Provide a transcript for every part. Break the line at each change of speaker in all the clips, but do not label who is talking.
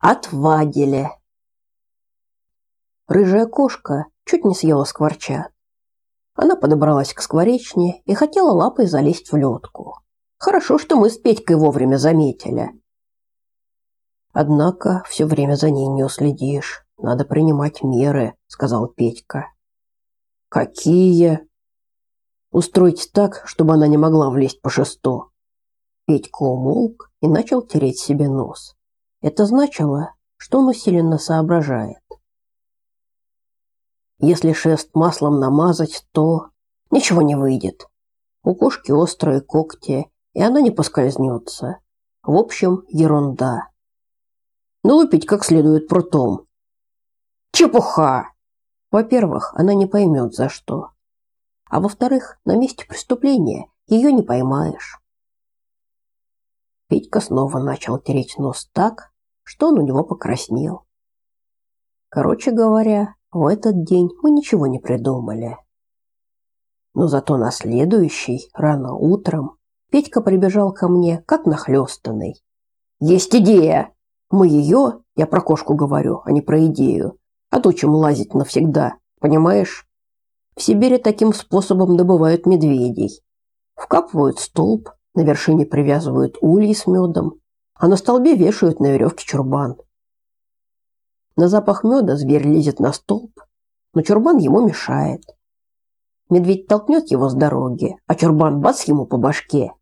Отвадили. Рыжая кошка чуть не съела скворчат. Она подобралась к скворечне и хотела лапой залезть в лёдку. Хорошо, что мы с Петькой вовремя заметили. Однако все время за ней не уследишь. Надо принимать меры, сказал Петька. Какие? Устроить так, чтобы она не могла влезть по шесту. Петька умолк и начал тереть себе нос. Это значило, что он усиленно соображает. Если шест маслом намазать, то ничего не выйдет. У кошки острые когти, и она не поскользнется. В общем, ерунда. Налупить как следует прутом. Чепуха! Во-первых, она не поймет за что. А во-вторых, на месте преступления ее не поймаешь. Петька снова начал тереть нос так, что он у него покраснел. Короче говоря, в этот день мы ничего не придумали. Но зато на следующий, рано утром, Петька прибежал ко мне, как нахлёстанный. «Есть идея! Мы ее, я про кошку говорю, а не про идею, отучим лазить навсегда, понимаешь? В Сибири таким способом добывают медведей. Вкапывают столб, на вершине привязывают ульи с медом, а на столбе вешают на веревке чурбан. На запах меда зверь лезет на столб, но чурбан ему мешает. Медведь толкнет его с дороги, а чурбан бац ему по башке.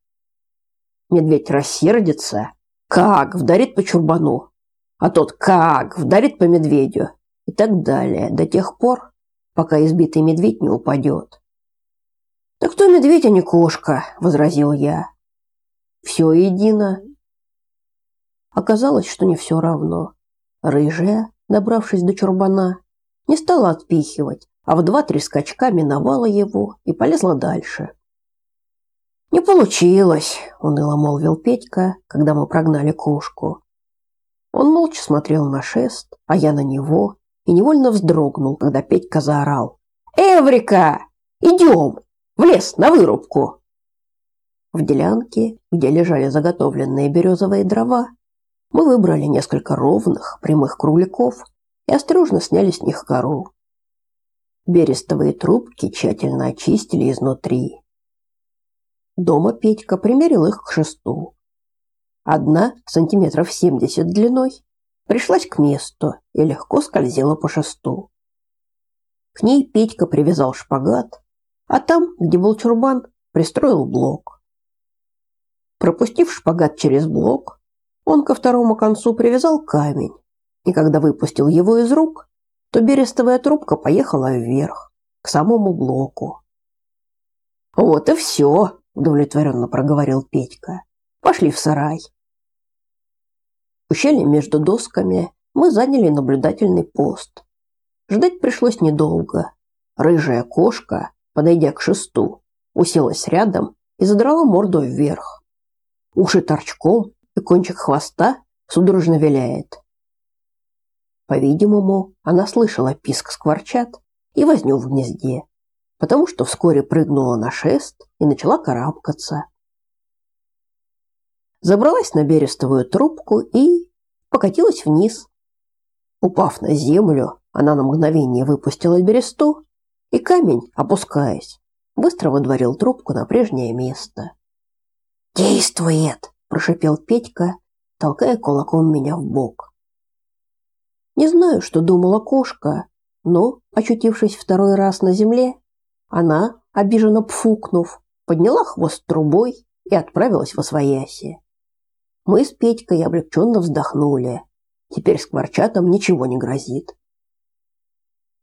Медведь рассердится, как вдарит по чурбану, а тот как вдарит по медведю и так далее, до тех пор, пока избитый медведь не упадет. «Так кто медведь, а не кошка?» – возразил я. Все едино. Оказалось, что не все равно. Рыжая, добравшись до чурбана, не стала отпихивать, а в два-три скачка миновала его и полезла дальше. «Не получилось», – уныло молвил Петька, когда мы прогнали кошку. Он молча смотрел на шест, а я на него, и невольно вздрогнул, когда Петька заорал. «Эврика! Идем! В лес, на вырубку!» В делянке, где лежали заготовленные березовые дрова, мы выбрали несколько ровных, прямых кругляков и осторожно сняли с них кору. Берестовые трубки тщательно очистили изнутри. Дома Петька примерил их к шесту. Одна, сантиметров семьдесят длиной, пришлась к месту и легко скользила по шесту. К ней Петька привязал шпагат, а там, где был чурбан, пристроил блок. Пропустив шпагат через блок, он ко второму концу привязал камень, и когда выпустил его из рук, то берестовая трубка поехала вверх, к самому блоку. «Вот и все», – удовлетворенно проговорил Петька. «Пошли в сарай». Ущелье между досками мы заняли наблюдательный пост. Ждать пришлось недолго. Рыжая кошка, подойдя к шесту, уселась рядом и задрала морду вверх уши торчком и кончик хвоста судорожно виляет. По-видимому, она слышала писк скворчат и возню в гнезде, потому что вскоре прыгнула на шест и начала карабкаться. Забралась на берестовую трубку и покатилась вниз. Упав на землю, она на мгновение выпустила бересту, и камень, опускаясь, быстро водворил трубку на прежнее место. «Действует!» – прошипел Петька, толкая кулаком меня в бок. Не знаю, что думала кошка, но, очутившись второй раз на земле, она, обиженно пфукнув, подняла хвост трубой и отправилась во свояси. Мы с Петькой облегченно вздохнули. Теперь скворчатам ничего не грозит.